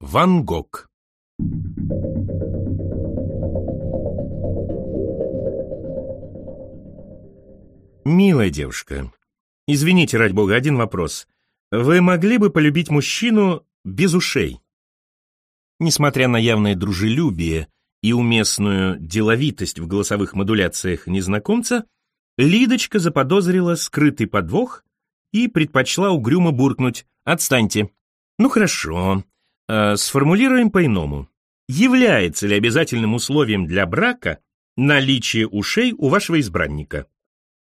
Ван Гог Милая девушка, извините, ради бога, один вопрос. Вы могли бы полюбить мужчину без ушей? Несмотря на явное дружелюбие и уместную деловитость в голосовых модуляциях незнакомца, Лидочка заподозрила скрытый подвох и предпочла угрюмо буркнуть «Отстаньте». Ну хорошо, сформулируем по-иному. Является ли обязательным условием для брака наличие ушей у вашего избранника?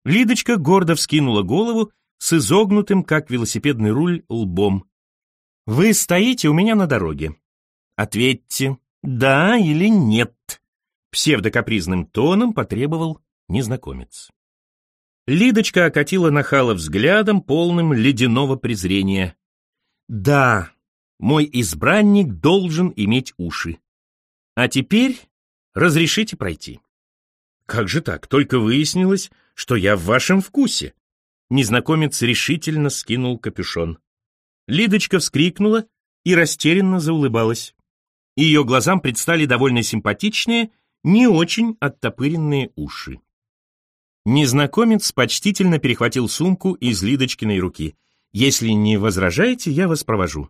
Лидочка гордо вскинула голову с изогнутым, как велосипедный руль, лбом. «Вы стоите у меня на дороге. Ответьте, да или нет?» Псевдокапризным тоном потребовал незнакомец. Лидочка окатила нахала взглядом, полным ледяного презрения. «Да, мой избранник должен иметь уши. А теперь разрешите пройти». «Как же так? Только выяснилось, что я в вашем вкусе». Незнакомец решительно скинул капюшон. Лидочка вскрикнула и растерянно заулыбалась. Ее глазам предстали довольно симпатичные, не очень оттопыренные уши. Незнакомец почтительно перехватил сумку из Лидочкиной руки. «Если не возражаете, я вас провожу».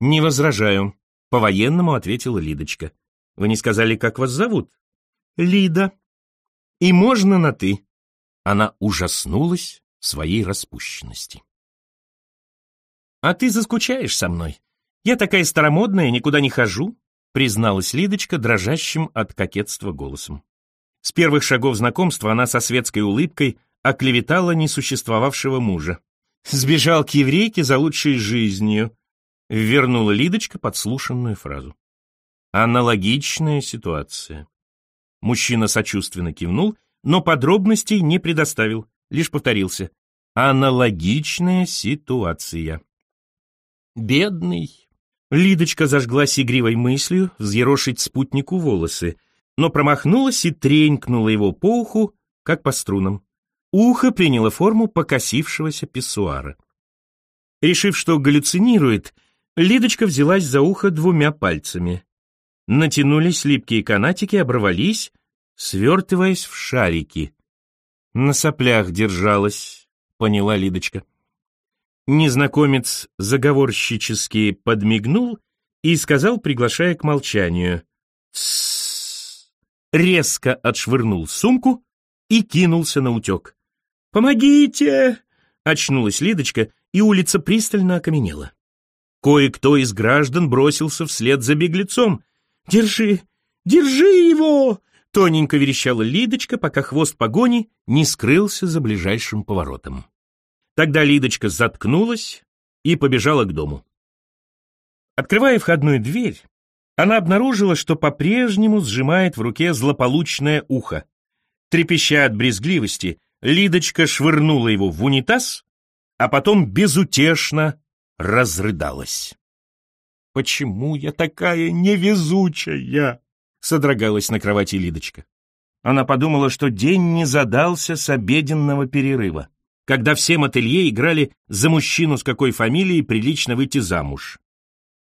«Не возражаю», — по-военному ответила Лидочка. «Вы не сказали, как вас зовут?» «Лида». «И можно на «ты». Она ужаснулась своей распущенности. «А ты заскучаешь со мной? Я такая старомодная, никуда не хожу», призналась Лидочка дрожащим от кокетства голосом. С первых шагов знакомства она со светской улыбкой оклеветала несуществовавшего мужа. «Сбежал к еврейке за лучшей жизнью», — вернула Лидочка подслушанную фразу. Аналогичная ситуация. Мужчина сочувственно кивнул, но подробностей не предоставил, лишь повторился. Аналогичная ситуация. Бедный. Лидочка зажглась игривой мыслью взъерошить спутнику волосы, но промахнулась и тренькнула его по уху, как по струнам. Ухо приняло форму покосившегося писсуара. Решив, что галлюцинирует, Лидочка взялась за ухо двумя пальцами. Натянулись липкие канатики, оборвались, свертываясь в шарики. На соплях держалась, поняла Лидочка. Незнакомец заговорщически подмигнул и сказал, приглашая к молчанию. «Тссс!» резко отшвырнул сумку и кинулся на утек. «Помогите!» — очнулась Лидочка, и улица пристально окаменела. Кое-кто из граждан бросился вслед за беглецом. «Держи! Держи его!» — тоненько верещала Лидочка, пока хвост погони не скрылся за ближайшим поворотом. Тогда Лидочка заткнулась и побежала к дому. Открывая входную дверь, она обнаружила, что по-прежнему сжимает в руке злополучное ухо. Трепеща от брезгливости, Лидочка швырнула его в унитаз, а потом безутешно разрыдалась. «Почему я такая невезучая?» — содрогалась на кровати Лидочка. Она подумала, что день не задался с обеденного перерыва, когда все ателье играли за мужчину с какой фамилией прилично выйти замуж.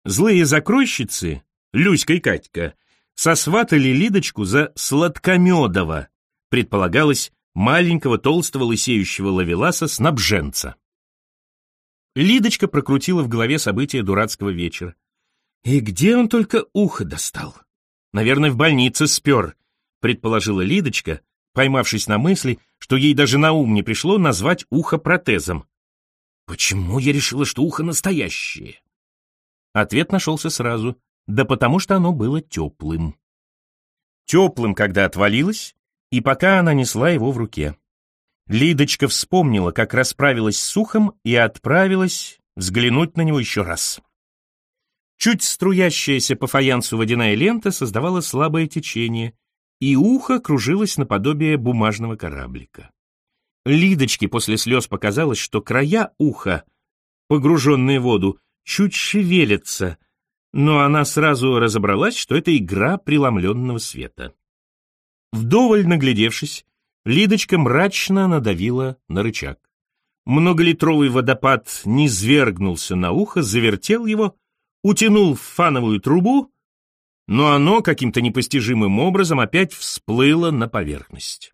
Злые закройщицы Люська и Катька, сосватали Лидочку за Сладкомедова, предполагалось, маленького толстого лысеющего ловеласа-снабженца. Лидочка прокрутила в голове события дурацкого вечера. И где он только ухо достал? Наверное, в больнице спер, предположила Лидочка, поймавшись на мысли, что ей даже на ум не пришло назвать ухо протезом. Почему я решила, что ухо настоящее? Ответ нашелся сразу. Да потому что оно было теплым. Теплым, когда отвалилось, и пока она несла его в руке. Лидочка вспомнила, как расправилась с ухом и отправилась взглянуть на него еще раз. Чуть струящаяся по фаянсу водяная лента создавала слабое течение, и ухо кружилось наподобие бумажного кораблика. Лидочке после слез показалось, что края уха, погруженные в воду, чуть шевелятся, но она сразу разобралась, что это игра преломленного света. Вдоволь наглядевшись, Лидочка мрачно надавила на рычаг. Многолитровый водопад низвергнулся на ухо, завертел его, утянул в фановую трубу, но оно каким-то непостижимым образом опять всплыло на поверхность.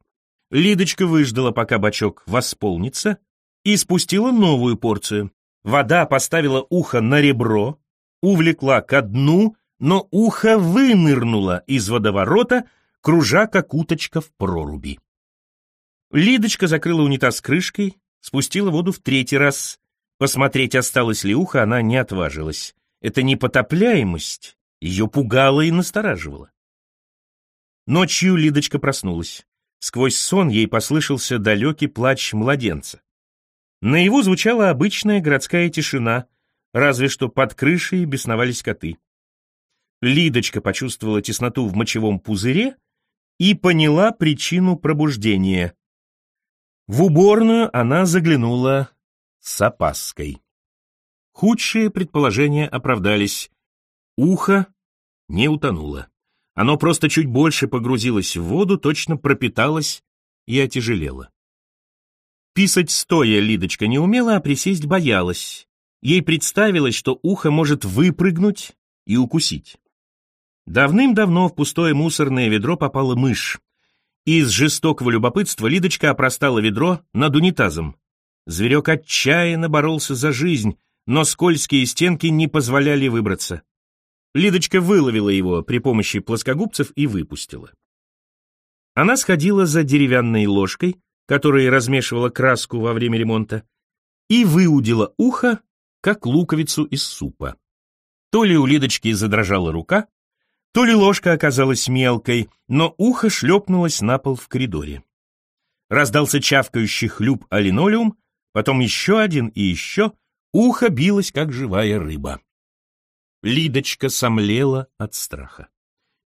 Лидочка выждала, пока бачок восполнится, и спустила новую порцию. Вода поставила ухо на ребро, увлекла ко дну, но ухо вынырнуло из водоворота, кружа как уточка в проруби. Лидочка закрыла унитаз крышкой, спустила воду в третий раз. Посмотреть, осталось ли ухо, она не отважилась. Эта непотопляемость ее пугала и настораживала. Ночью Лидочка проснулась. Сквозь сон ей послышался далекий плач младенца. Наяву звучала обычная городская тишина, разве что под крышей бесновались коты. Лидочка почувствовала тесноту в мочевом пузыре и поняла причину пробуждения. В уборную она заглянула с опаской. Худшие предположения оправдались. Ухо не утонуло. Оно просто чуть больше погрузилось в воду, точно пропиталось и отяжелело. Писать стоя Лидочка не умела, а присесть боялась. Ей представилось, что ухо может выпрыгнуть и укусить. Давным-давно в пустое мусорное ведро попала мышь. Из жестокого любопытства Лидочка опростала ведро над унитазом. Зверек отчаянно боролся за жизнь, но скользкие стенки не позволяли выбраться. Лидочка выловила его при помощи плоскогубцев и выпустила. Она сходила за деревянной ложкой, которая размешивала краску во время ремонта, и выудила ухо, как луковицу из супа. То ли у Лидочки задрожала рука, то ли ложка оказалась мелкой, но ухо шлепнулось на пол в коридоре. Раздался чавкающий хлюп о потом еще один и еще, ухо билось, как живая рыба. Лидочка сомлела от страха.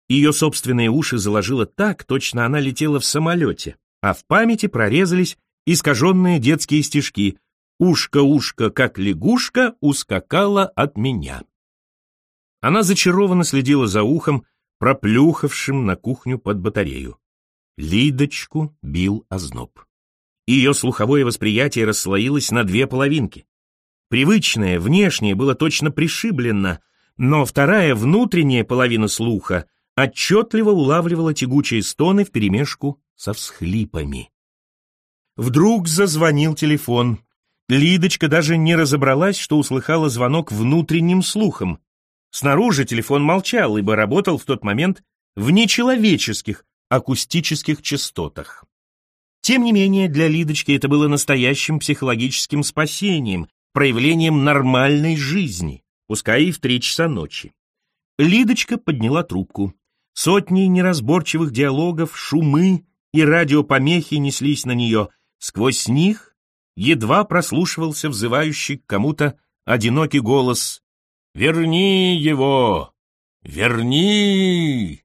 Ее собственные уши заложило так, точно она летела в самолете, а в памяти прорезались искаженные детские стишки «Ушка-ушка, как лягушка, ускакала от меня». Она зачарованно следила за ухом, проплюхавшим на кухню под батарею. Лидочку бил озноб. Ее слуховое восприятие расслоилось на две половинки. Привычное, внешнее было точно пришиблено, но вторая внутренняя половина слуха отчетливо улавливала тягучие стоны вперемешку со всхлипами. Вдруг зазвонил телефон. Лидочка даже не разобралась, что услыхала звонок внутренним слухом. Снаружи телефон молчал, ибо работал в тот момент в нечеловеческих акустических частотах. Тем не менее, для Лидочки это было настоящим психологическим спасением, проявлением нормальной жизни пускай и в три часа ночи. Лидочка подняла трубку. Сотни неразборчивых диалогов, шумы и радиопомехи неслись на нее. Сквозь них едва прослушивался взывающий к кому-то одинокий голос «Верни его! Верни!»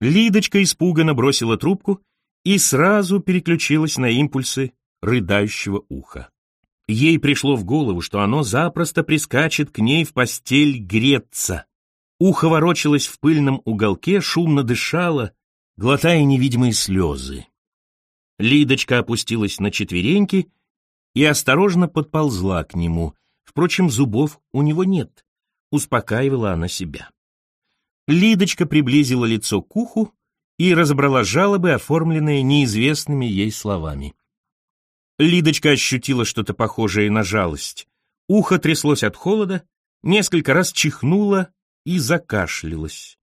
Лидочка испуганно бросила трубку и сразу переключилась на импульсы рыдающего уха. Ей пришло в голову, что оно запросто прискачет к ней в постель греться. Ухо ворочалось в пыльном уголке, шумно дышало, глотая невидимые слезы. Лидочка опустилась на четвереньки и осторожно подползла к нему. Впрочем, зубов у него нет, успокаивала она себя. Лидочка приблизила лицо к уху и разобрала жалобы, оформленные неизвестными ей словами. Лидочка ощутила что-то похожее на жалость. Ухо тряслось от холода, несколько раз чихнуло и закашлялось.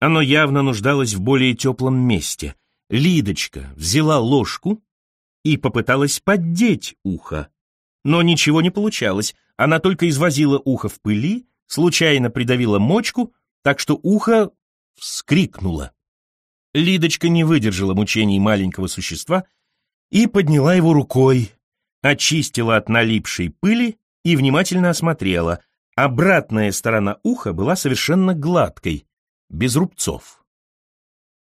Оно явно нуждалось в более теплом месте. Лидочка взяла ложку и попыталась поддеть ухо. Но ничего не получалось, она только извозила ухо в пыли, случайно придавила мочку, так что ухо вскрикнуло. Лидочка не выдержала мучений маленького существа и подняла его рукой, очистила от налипшей пыли и внимательно осмотрела. Обратная сторона уха была совершенно гладкой, без рубцов.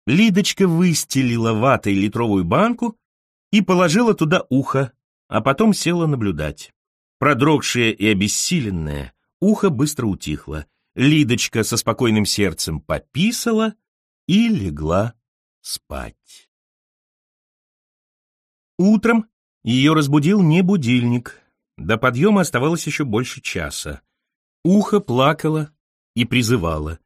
Лидочка выстелила ватой литровую банку и положила туда ухо, а потом села наблюдать. Продрогшее и обессиленное, ухо быстро утихло. Лидочка со спокойным сердцем пописала и легла спать. Утром ее разбудил не будильник. До подъема оставалось еще больше часа. Ухо плакало и призывала.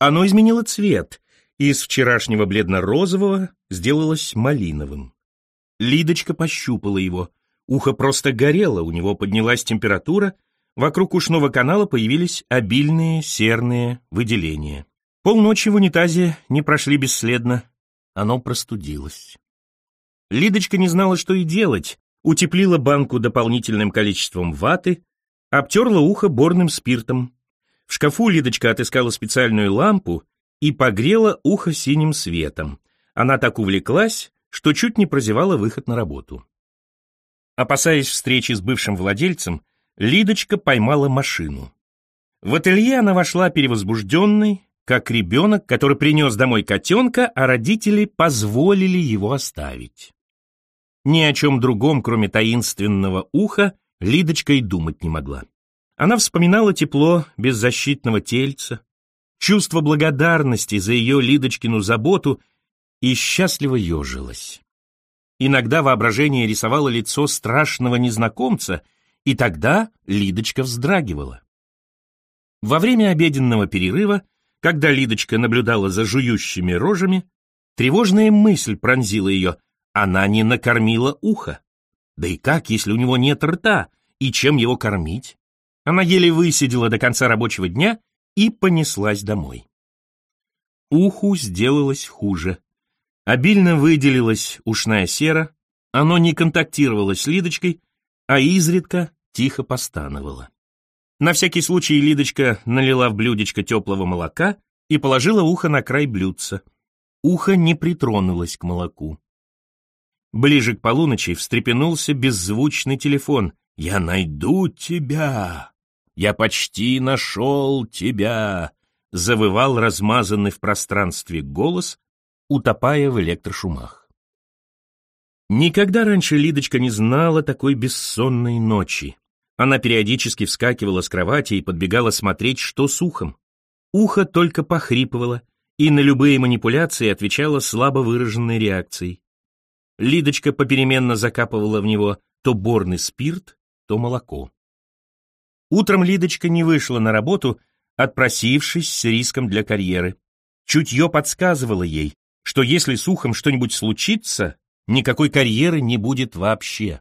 Оно изменило цвет, из вчерашнего бледно-розового сделалось малиновым. Лидочка пощупала его. Ухо просто горело, у него поднялась температура, вокруг ушного канала появились обильные серные выделения. Полночи в унитазе не прошли бесследно, оно простудилось. Лидочка не знала, что и делать, утеплила банку дополнительным количеством ваты, обтерла ухо борным спиртом. В шкафу Лидочка отыскала специальную лампу и погрела ухо синим светом. Она так увлеклась, что чуть не прозевала выход на работу. Опасаясь встречи с бывшим владельцем, Лидочка поймала машину. В ателье она вошла перевозбужденной, как ребенок, который принес домой котенка, а родители позволили его оставить. Ни о чем другом, кроме таинственного уха, Лидочка и думать не могла. Она вспоминала тепло беззащитного тельца, чувство благодарности за ее Лидочкину заботу и счастливо ежилась. Иногда воображение рисовало лицо страшного незнакомца, и тогда Лидочка вздрагивала. Во время обеденного перерыва, когда Лидочка наблюдала за жующими рожами, тревожная мысль пронзила ее. Она не накормила ухо. Да и как, если у него нет рта, и чем его кормить? Она еле высидела до конца рабочего дня и понеслась домой. Уху сделалось хуже. Обильно выделилась ушная сера, оно не контактировало с Лидочкой, а изредка тихо постановало. На всякий случай Лидочка налила в блюдечко теплого молока и положила ухо на край блюдца. Ухо не притронулось к молоку. Ближе к полуночи встрепенулся беззвучный телефон. «Я найду тебя! Я почти нашел тебя!» Завывал размазанный в пространстве голос, утопая в электрошумах. Никогда раньше Лидочка не знала такой бессонной ночи. Она периодически вскакивала с кровати и подбегала смотреть, что с ухом. Ухо только похрипывало, и на любые манипуляции отвечало слабо выраженной реакцией. Лидочка попеременно закапывала в него то борный спирт, то молоко. Утром Лидочка не вышла на работу, отпросившись с риском для карьеры. Чутье подсказывало ей, что если с ухом что-нибудь случится, никакой карьеры не будет вообще.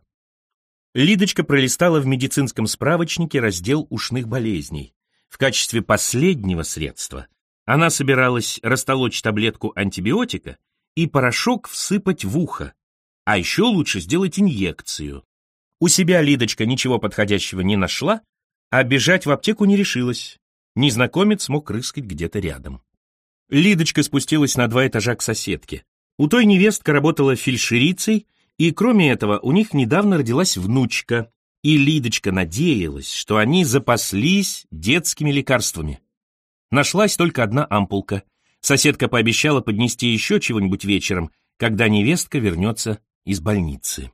Лидочка пролистала в медицинском справочнике раздел ушных болезней. В качестве последнего средства она собиралась растолочь таблетку антибиотика и порошок всыпать в ухо, а еще лучше сделать инъекцию. У себя Лидочка ничего подходящего не нашла, а бежать в аптеку не решилась. Незнакомец мог рыскать где-то рядом. Лидочка спустилась на два этажа к соседке. У той невестка работала фельдшерицей, и кроме этого у них недавно родилась внучка, и Лидочка надеялась, что они запаслись детскими лекарствами. Нашлась только одна ампулка. Соседка пообещала поднести еще чего-нибудь вечером, когда невестка вернется из больницы.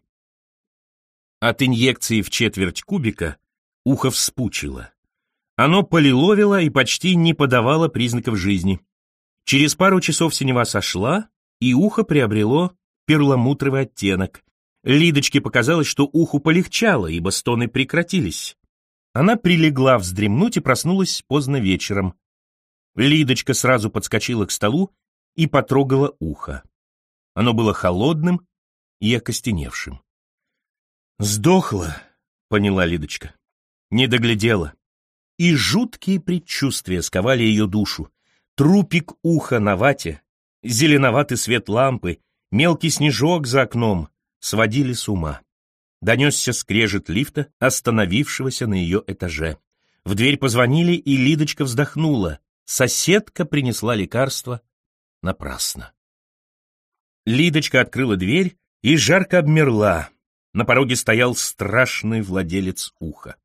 От инъекции в четверть кубика ухо вспучило. Оно полиловило и почти не подавало признаков жизни. Через пару часов синева сошла, и ухо приобрело перламутровый оттенок. Лидочке показалось, что уху полегчало, ибо стоны прекратились. Она прилегла вздремнуть и проснулась поздно вечером. Лидочка сразу подскочила к столу и потрогала ухо. Оно было холодным и окостеневшим. «Сдохла», — поняла Лидочка. Не доглядела. И жуткие предчувствия сковали ее душу. Трупик уха на вате, зеленоватый свет лампы, мелкий снежок за окном сводили с ума. Донесся скрежет лифта, остановившегося на ее этаже. В дверь позвонили, и Лидочка вздохнула. Соседка принесла лекарство напрасно. Лидочка открыла дверь и жарко обмерла. На пороге стоял страшный владелец уха.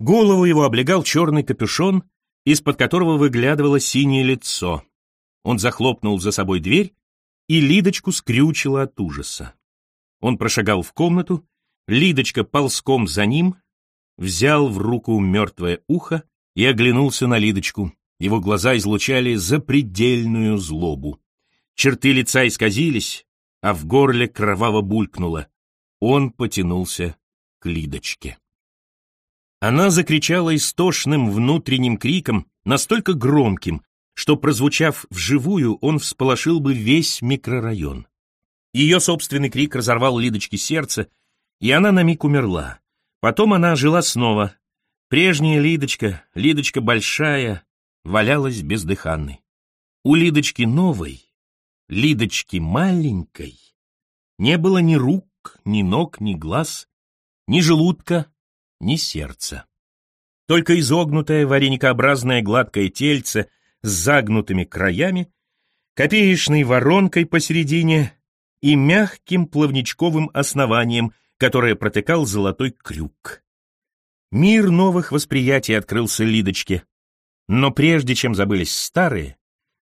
Голову его облегал черный капюшон, из-под которого выглядывало синее лицо. Он захлопнул за собой дверь, и Лидочку скрючило от ужаса. Он прошагал в комнату, Лидочка ползком за ним, взял в руку мертвое ухо и оглянулся на Лидочку. Его глаза излучали запредельную злобу. Черты лица исказились, а в горле кроваво булькнуло. Он потянулся к Лидочке. Она закричала истошным внутренним криком, настолько громким, что, прозвучав вживую, он всполошил бы весь микрорайон. Ее собственный крик разорвал Лидочке сердце, и она на миг умерла. Потом она жила снова. Прежняя Лидочка, Лидочка большая, валялась бездыханной. У Лидочки новой, Лидочки маленькой, не было ни рук, ни ног, ни глаз, ни желудка, ни сердца. Только изогнутое вареникообразное гладкое тельце с загнутыми краями, копеечной воронкой посередине и мягким плавничковым основанием, которое протыкал золотой крюк. Мир новых восприятий открылся Лидочке. Но прежде чем забылись старые,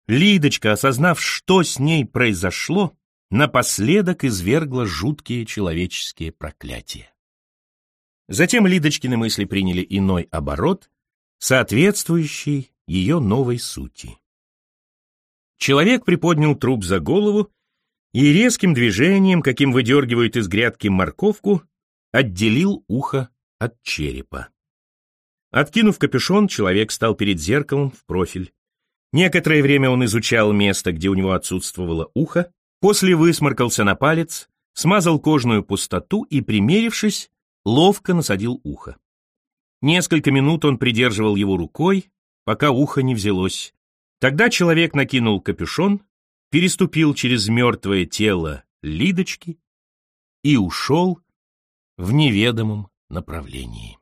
Лидочка, осознав, что с ней произошло, напоследок извергла жуткие человеческие проклятия. Затем Лидочкины мысли приняли иной оборот, соответствующий ее новой сути. Человек приподнял труп за голову и резким движением, каким выдергивают из грядки морковку, отделил ухо от черепа. Откинув капюшон, человек стал перед зеркалом в профиль. Некоторое время он изучал место, где у него отсутствовало ухо, после высморкался на палец, смазал кожную пустоту и, примерившись, ловко насадил ухо. Несколько минут он придерживал его рукой, пока ухо не взялось. Тогда человек накинул капюшон, переступил через мертвое тело Лидочки и ушел в неведомом направлении.